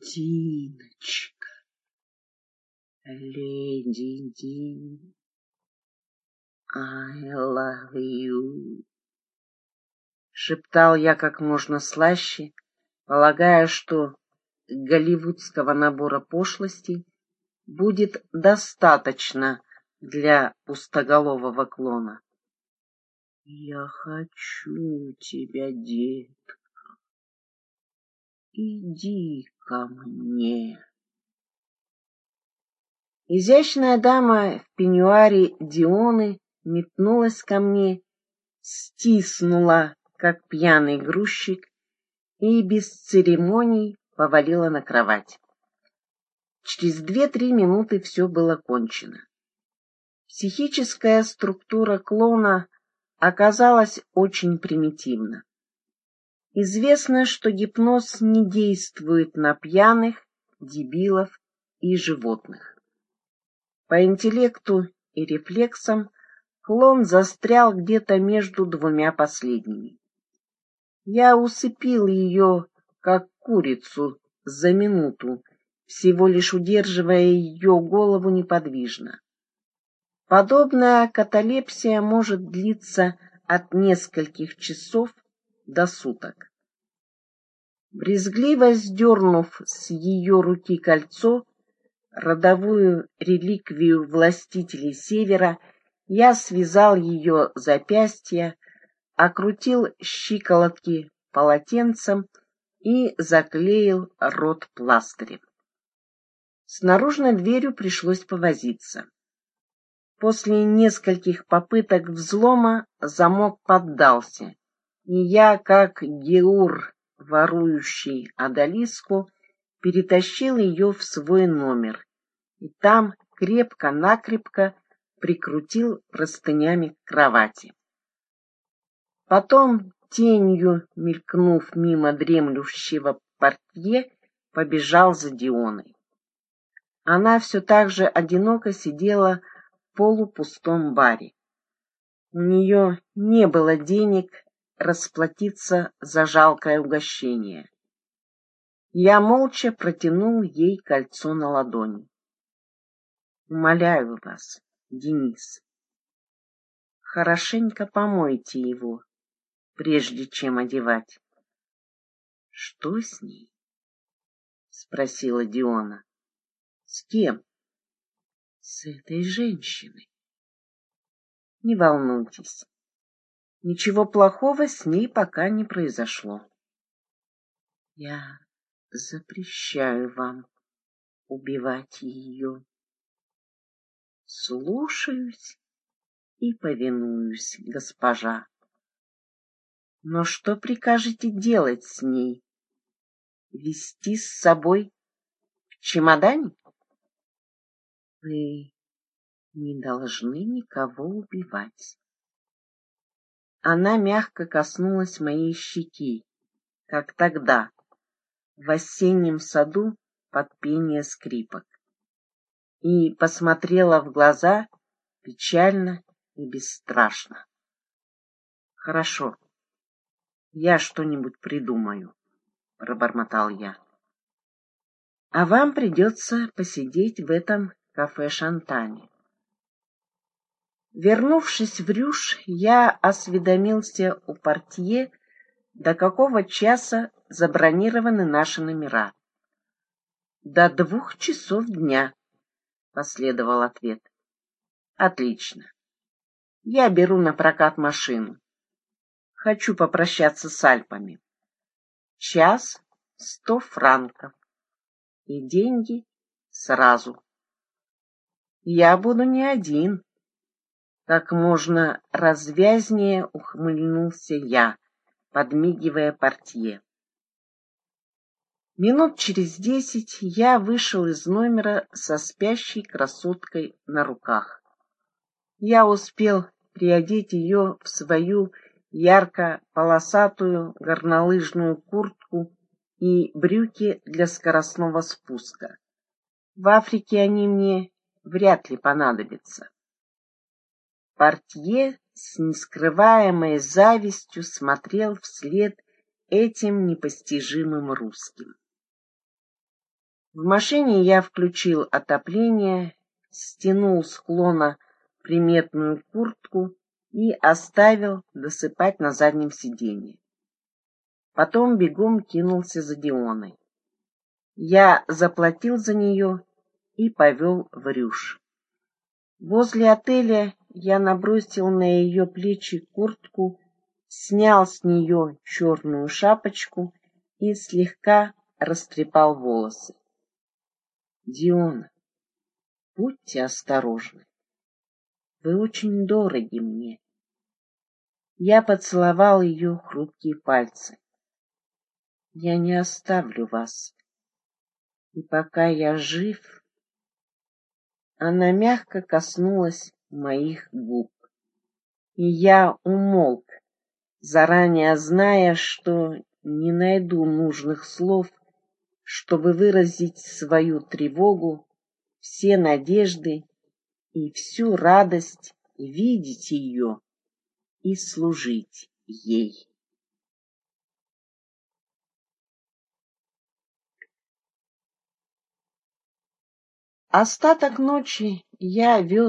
Диночка, леди Дин, I love you. Шептал я как можно слаще, полагая, что голливудского набора пошлостей будет достаточно для пустоголового клона. Я хочу тебя, детка. Иди ко мне. Изящная дама в пеньюаре Дионы метнулась ко мне, стиснула, как пьяный грузчик, и без церемоний повалила на кровать. Через две-три минуты все было кончено. Психическая структура клона оказалась очень примитивна. Известно, что гипноз не действует на пьяных, дебилов и животных. По интеллекту и рефлексам клон застрял где-то между двумя последними. Я усыпил ее, как курицу, за минуту, всего лишь удерживая ее голову неподвижно. Подобная каталепсия может длиться от нескольких часов до суток. Брезгливо сдернув с ее руки кольцо, родовую реликвию властителей Севера, я связал ее запястья, окрутил щиколотки полотенцем и заклеил рот пластырем. С наружной дверью пришлось повозиться. После нескольких попыток взлома замок поддался, и я, как Геур, ворующий Адалиску, перетащил ее в свой номер, и там крепко-накрепко прикрутил простынями к кровати. Потом, тенью мелькнув мимо дремлющего портье, побежал за Дионой. Она все так же одиноко сидела в полупустом баре. У нее не было денег расплатиться за жалкое угощение. Я молча протянул ей кольцо на ладони. Умоляю вас, Денис, хорошенько помойте его, прежде чем одевать. Что с ней? спросила Диона. С кем? С этой женщиной. Не волнуйтесь. Ничего плохого с ней пока не произошло. Я запрещаю вам убивать ее. Слушаюсь и повинуюсь, госпожа. Но что прикажете делать с ней? Вести с собой в чемодане? Вы не должны никого убивать. Она мягко коснулась моей щеки, как тогда, в осеннем саду под пение скрипок, и посмотрела в глаза печально и бесстрашно. Хорошо, я что-нибудь придумаю, пробормотал я. А вам придется посидеть в этом кафе Шантане. Вернувшись в Рюш, я осведомился у портье, до какого часа забронированы наши номера. До двух часов дня, последовал ответ. Отлично. Я беру на прокат машину. Хочу попрощаться с Альпами. Час сто франков. И деньги сразу. Я буду не один. Как можно развязнее ухмыльнулся я, подмигивая портье. Минут через десять я вышел из номера со спящей красоткой на руках. Я успел приодеть ее в свою ярко-полосатую горнолыжную куртку и брюки для скоростного спуска. В Африке они мне вряд ли понадобятся. Портье с нескрываемой завистью смотрел вслед этим непостижимым русским. В машине я включил отопление, стянул с клона приметную куртку и оставил досыпать на заднем сиденье. Потом бегом кинулся за Дионой. Я заплатил за нее и повел в Рюш. Возле отеля я набросил на ее плечи куртку, снял с нее черную шапочку и слегка растрепал волосы. Диона, будьте осторожны. Вы очень дороги мне. Я поцеловал ее хрупкие пальцы. Я не оставлю вас. И пока я жив... Она мягко коснулась моих губ. И я умолк, заранее зная, что не найду нужных слов, чтобы выразить свою тревогу, все надежды и всю радость видеть ее и служить ей. Остаток ночи я вез